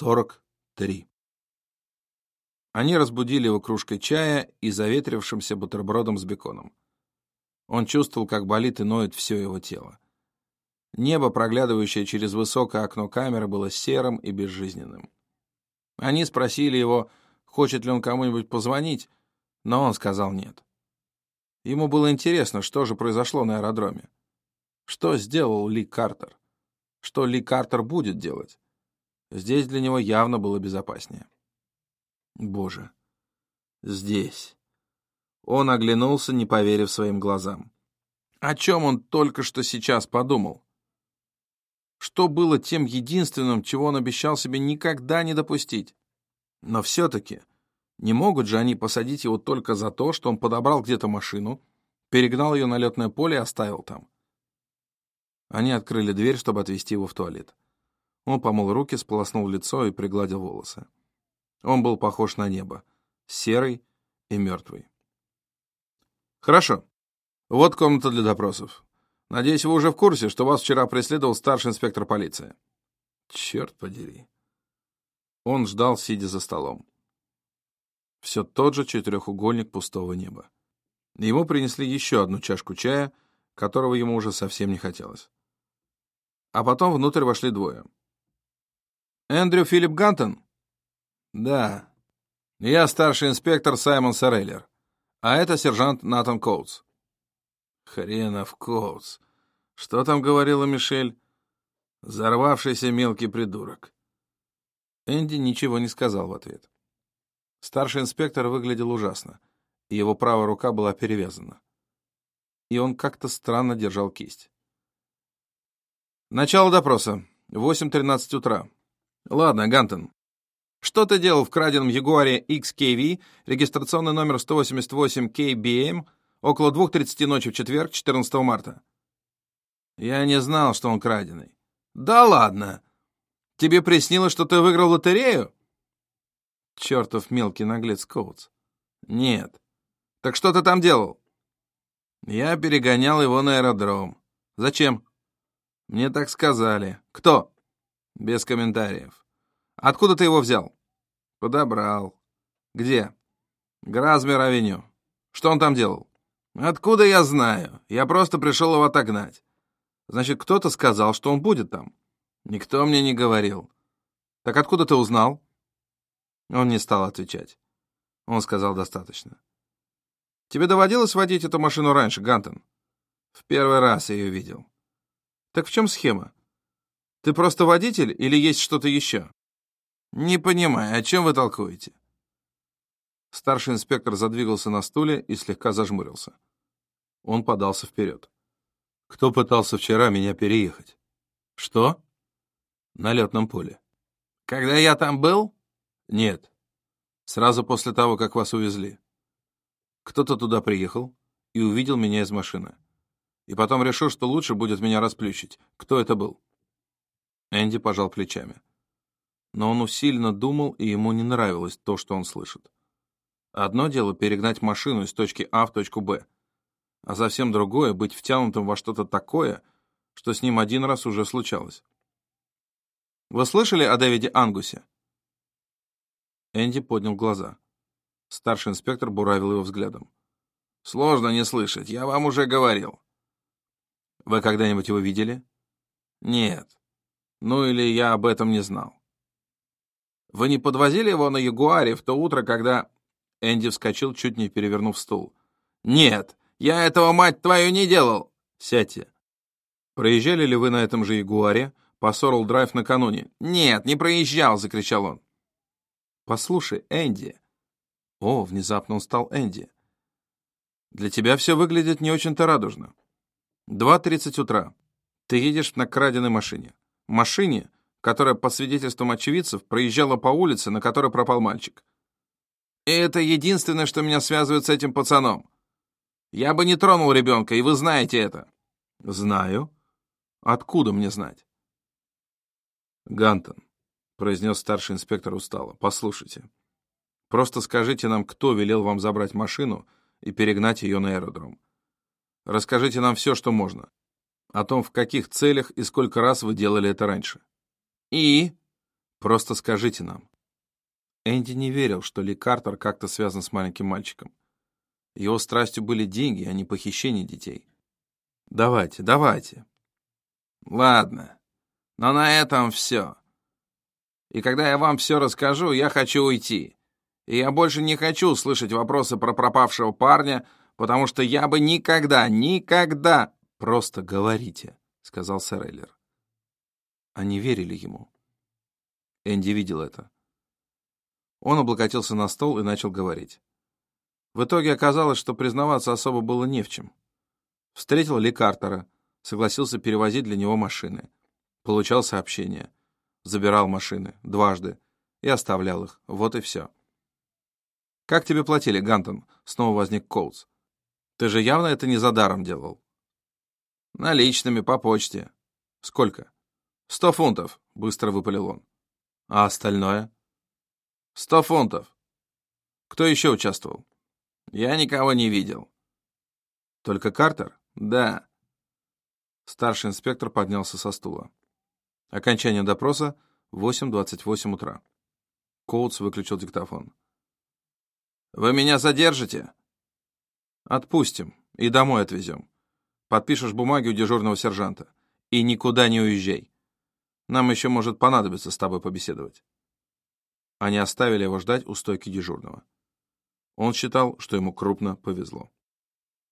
43. Они разбудили его кружкой чая и заветрившимся бутербродом с беконом. Он чувствовал, как болит и ноет все его тело. Небо, проглядывающее через высокое окно камеры, было серым и безжизненным. Они спросили его, хочет ли он кому-нибудь позвонить, но он сказал нет. Ему было интересно, что же произошло на аэродроме. Что сделал Ли Картер? Что Ли Картер будет делать? Здесь для него явно было безопаснее. Боже, здесь. Он оглянулся, не поверив своим глазам. О чем он только что сейчас подумал? Что было тем единственным, чего он обещал себе никогда не допустить? Но все-таки не могут же они посадить его только за то, что он подобрал где-то машину, перегнал ее на летное поле и оставил там. Они открыли дверь, чтобы отвезти его в туалет. Он помыл руки, сполоснул лицо и пригладил волосы. Он был похож на небо, серый и мертвый. «Хорошо. Вот комната для допросов. Надеюсь, вы уже в курсе, что вас вчера преследовал старший инспектор полиции». «Черт подери». Он ждал, сидя за столом. Все тот же четырехугольник пустого неба. Ему принесли еще одну чашку чая, которого ему уже совсем не хотелось. А потом внутрь вошли двое. Эндрю Филипп Гантон? Да. Я старший инспектор Саймон Сарейлер. А это сержант Натан Коутс. Хренов Коутс. Что там говорила Мишель? Взорвавшийся мелкий придурок. Энди ничего не сказал в ответ. Старший инспектор выглядел ужасно, и его правая рука была перевязана. И он как-то странно держал кисть. Начало допроса. 8.13 утра. Ладно, Гантон. Что ты делал в краденом Ягуаре XKV, регистрационный номер 188KBM, около 2.30 ночи в четверг, 14 марта? Я не знал, что он краденый. Да ладно! Тебе приснилось, что ты выиграл лотерею? Чертов мелкий наглец Коутс. Нет. Так что ты там делал? Я перегонял его на аэродром. Зачем? Мне так сказали. Кто? Без комментариев. Откуда ты его взял? Подобрал. Где? Гразмер-авеню. Что он там делал? Откуда я знаю? Я просто пришел его отогнать. Значит, кто-то сказал, что он будет там. Никто мне не говорил. Так откуда ты узнал? Он не стал отвечать. Он сказал достаточно. Тебе доводилось водить эту машину раньше, Гантон? В первый раз я ее видел. Так в чем схема? Ты просто водитель или есть что-то еще? Не понимаю, о чем вы толкуете? Старший инспектор задвигался на стуле и слегка зажмурился. Он подался вперед. Кто пытался вчера меня переехать? Что? На летном поле. Когда я там был? Нет. Сразу после того, как вас увезли. Кто-то туда приехал и увидел меня из машины. И потом решил, что лучше будет меня расплющить. Кто это был? Энди пожал плечами. Но он усиленно думал, и ему не нравилось то, что он слышит. Одно дело перегнать машину из точки А в точку Б, а совсем другое — быть втянутым во что-то такое, что с ним один раз уже случалось. Вы слышали о Дэвиде Ангусе?» Энди поднял глаза. Старший инспектор буравил его взглядом. «Сложно не слышать, я вам уже говорил». «Вы когда-нибудь его видели?» «Нет. Ну или я об этом не знал. Вы не подвозили его на Ягуаре в то утро, когда...» Энди вскочил, чуть не перевернув стул. «Нет, я этого, мать твою, не делал!» «Сядьте». «Проезжали ли вы на этом же Ягуаре по Сорл-Драйв накануне?» «Нет, не проезжал!» — закричал он. «Послушай, Энди...» О, внезапно он стал Энди. «Для тебя все выглядит не очень-то радужно. 2.30 утра. Ты едешь на краденой машине. Машине, которая, по свидетельствам очевидцев, проезжала по улице, на которой пропал мальчик. И это единственное, что меня связывает с этим пацаном. Я бы не тронул ребенка, и вы знаете это. Знаю. Откуда мне знать? Гантон, произнес старший инспектор устало, послушайте. Просто скажите нам, кто велел вам забрать машину и перегнать ее на аэродром. Расскажите нам все, что можно. О том, в каких целях и сколько раз вы делали это раньше. И? Просто скажите нам». Энди не верил, что Ли Картер как-то связан с маленьким мальчиком. Его страстью были деньги, а не похищение детей. «Давайте, давайте». «Ладно, но на этом все. И когда я вам все расскажу, я хочу уйти. И я больше не хочу слышать вопросы про пропавшего парня, потому что я бы никогда, никогда...» «Просто говорите», — сказал сэр Эллер. Они верили ему. Энди видел это. Он облокотился на стол и начал говорить. В итоге оказалось, что признаваться особо было не в чем. Встретил Ли Картера, согласился перевозить для него машины. Получал сообщения. Забирал машины. Дважды. И оставлял их. Вот и все. «Как тебе платили, Гантон?» Снова возник Коутс. «Ты же явно это не за даром делал». «Наличными, по почте». «Сколько?» «Сто фунтов», — быстро выпалил он. «А остальное?» «Сто фунтов». «Кто еще участвовал?» «Я никого не видел». «Только Картер?» «Да». Старший инспектор поднялся со стула. Окончание допроса — 8.28 утра. Коутс выключил диктофон. «Вы меня задержите?» «Отпустим и домой отвезем. Подпишешь бумаги у дежурного сержанта. И никуда не уезжай. Нам еще может понадобиться с тобой побеседовать». Они оставили его ждать у стойки дежурного. Он считал, что ему крупно повезло.